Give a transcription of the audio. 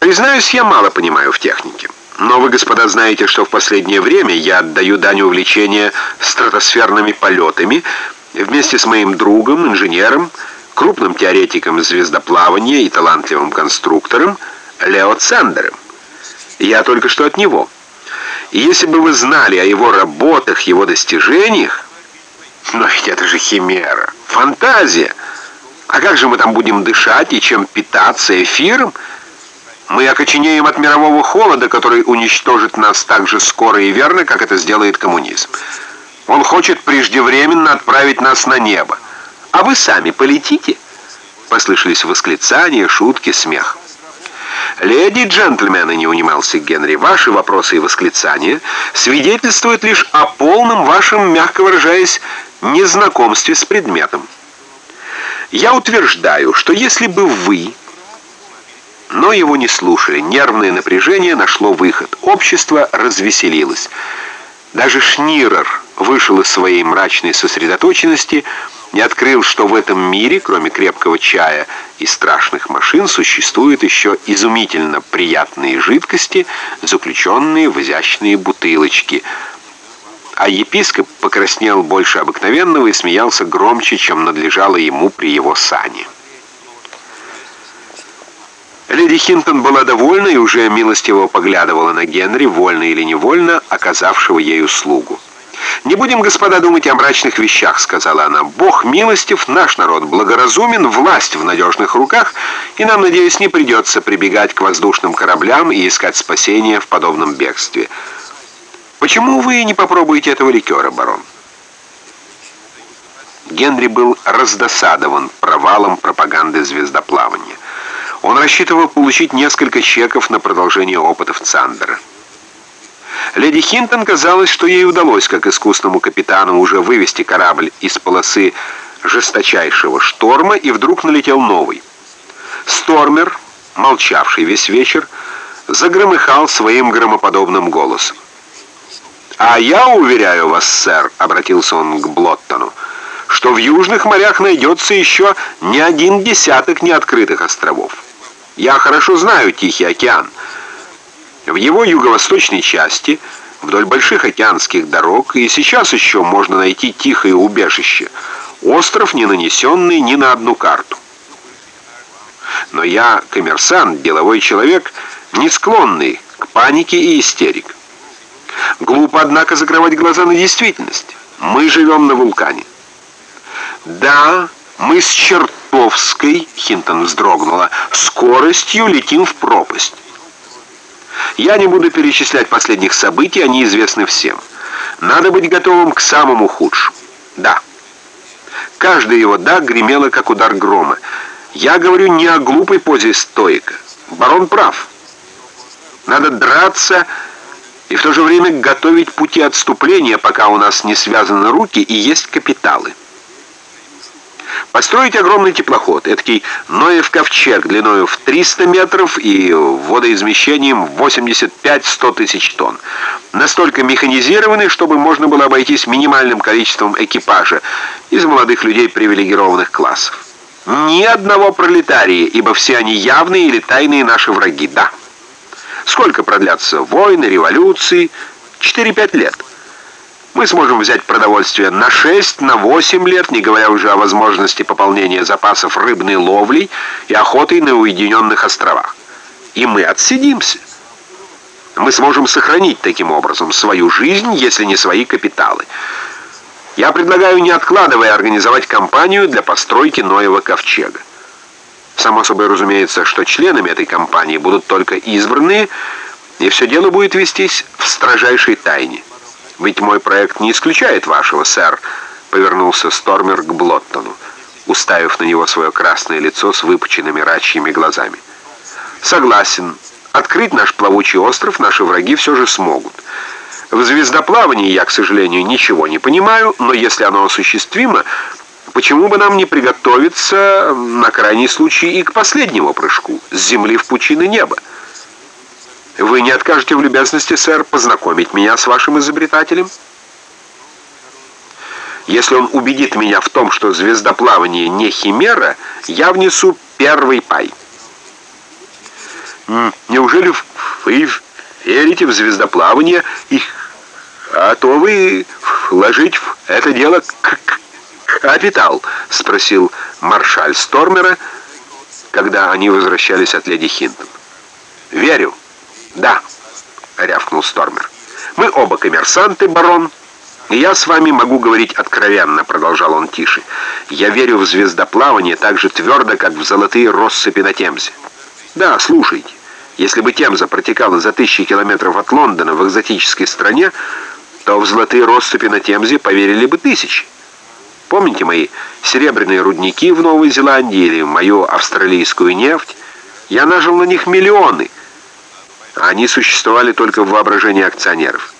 Признаюсь, я мало понимаю в технике. Но вы, господа, знаете, что в последнее время я отдаю дань увлечения стратосферными полетами вместе с моим другом, инженером, крупным теоретиком звездоплавания и талантливым конструктором Лео Цендером. Я только что от него. И если бы вы знали о его работах, его достижениях, но ведь это же химера, фантазия. А как же мы там будем дышать и чем питаться эфиром? Мы окоченеем от мирового холода, который уничтожит нас так же скоро и верно, как это сделает коммунизм. Он хочет преждевременно отправить нас на небо. А вы сами полетите?» Послышались восклицания, шутки, смех. «Леди джентльмены», — не унимался Генри, — «ваши вопросы и восклицания свидетельствуют лишь о полном вашем, мягко выражаясь, незнакомстве с предметом. Я утверждаю, что если бы вы но его не слушали. Нервное напряжение нашло выход. Общество развеселилось. Даже Шнирер вышел из своей мрачной сосредоточенности и открыл, что в этом мире, кроме крепкого чая и страшных машин, существуют еще изумительно приятные жидкости, заключенные в изящные бутылочки. А епископ покраснел больше обыкновенного и смеялся громче, чем надлежало ему при его сане. Леди Хинтон была довольна и уже милостиво поглядывала на Генри, вольно или невольно, оказавшего ей услугу. «Не будем, господа, думать о мрачных вещах», — сказала она. «Бог милостив, наш народ благоразумен, власть в надежных руках, и нам, надеюсь, не придется прибегать к воздушным кораблям и искать спасения в подобном бегстве. Почему вы не попробуете этого ликера, барон?» Генри был раздосадован провалом пропаганды звездоплавания. Он рассчитывал получить несколько чеков на продолжение опытов Цандера. Леди Хинтон казалось, что ей удалось, как искусному капитану, уже вывести корабль из полосы жесточайшего шторма, и вдруг налетел новый. Стормер, молчавший весь вечер, загромыхал своим громоподобным голосом. «А я уверяю вас, сэр», — обратился он к Блоттону, «что в южных морях найдется еще не один десяток неоткрытых островов». Я хорошо знаю Тихий океан. В его юго-восточной части, вдоль больших океанских дорог, и сейчас еще можно найти тихое убежище. Остров, не нанесенный ни на одну карту. Но я коммерсант, деловой человек, не склонный к панике и истерик. Глупо, однако, закрывать глаза на действительность. Мы живем на вулкане. Да, мы с чертовской, Хинтон вздрогнула, скоростью летим в пропасть. Я не буду перечислять последних событий, они известны всем. Надо быть готовым к самому худшему. Да. Каждое его «да» гремело, как удар грома. Я говорю не о глупой позе стоика. Барон прав. Надо драться и в то же время готовить пути отступления, пока у нас не связаны руки и есть капиталы. Построить огромный теплоход, эдакий Ноев ковчег длиною в 300 метров и водоизмещением 85-100 тысяч тонн. Настолько механизированный, чтобы можно было обойтись минимальным количеством экипажа из молодых людей привилегированных классов. Ни одного пролетария, ибо все они явные или тайные наши враги, да. Сколько продлятся войны, революции? 4-5 лет. Мы сможем взять продовольствие на 6, на 8 лет, не говоря уже о возможности пополнения запасов рыбной ловлей и охотой на уединенных островах. И мы отсидимся. Мы сможем сохранить таким образом свою жизнь, если не свои капиталы. Я предлагаю, не откладывая, организовать кампанию для постройки Ноева ковчега. Само собой разумеется, что членами этой компании будут только избранные, и все дело будет вестись в строжайшей тайне. Ведь мой проект не исключает вашего, сэр», — повернулся Стормер к Блоттону, уставив на него свое красное лицо с выпученными рачьими глазами. «Согласен. Открыть наш плавучий остров наши враги все же смогут. В звездоплавании я, к сожалению, ничего не понимаю, но если оно осуществимо, почему бы нам не приготовиться на крайний случай и к последнему прыжку с земли в пучины неба?» Вы не откажете в любезности, сэр, познакомить меня с вашим изобретателем? Если он убедит меня в том, что звездоплавание не химера, я внесу первый пай. Неужели вы верите в звездоплавание и готовы вложить в это дело капитал?» — спросил маршаль Стормера, когда они возвращались от леди Хинтон. «Верю. Да», — рявкнул Стормер. «Мы оба коммерсанты, барон». «И я с вами могу говорить откровенно», — продолжал он тише. «Я верю в звездоплавание так же твердо, как в золотые россыпи на Темзе. Да, слушайте, если бы Темза протекала за тысячи километров от Лондона в экзотической стране, то в золотые россыпи на Темзе поверили бы тысячи. Помните мои серебряные рудники в Новой Зеландии или мою австралийскую нефть? Я нажил на них миллионы, они существовали только в воображении акционеров».